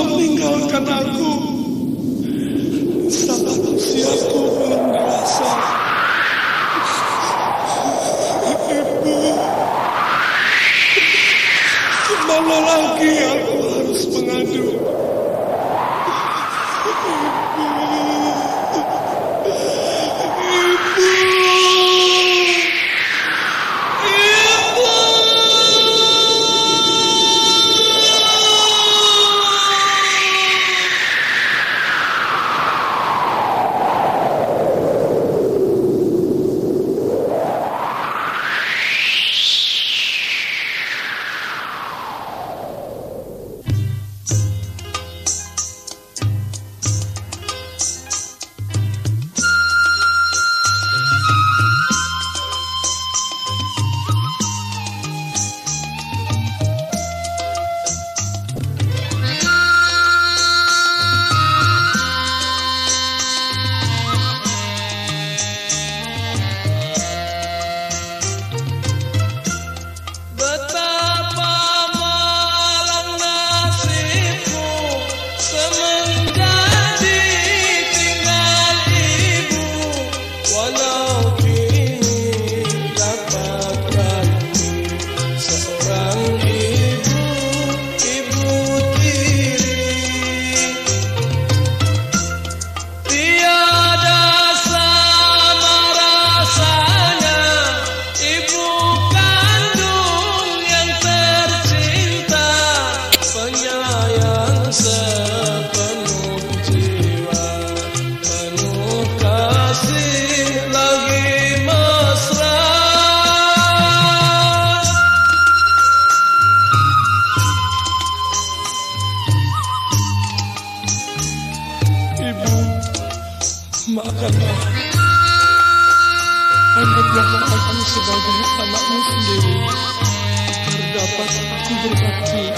Mau meninggalkan aku saat usiaku belum dewasa. Ibu, ke mana lagi aku harus mengadu? Anggaplah aku sebagai anakmu sendiri. Agar dapat aku berbakti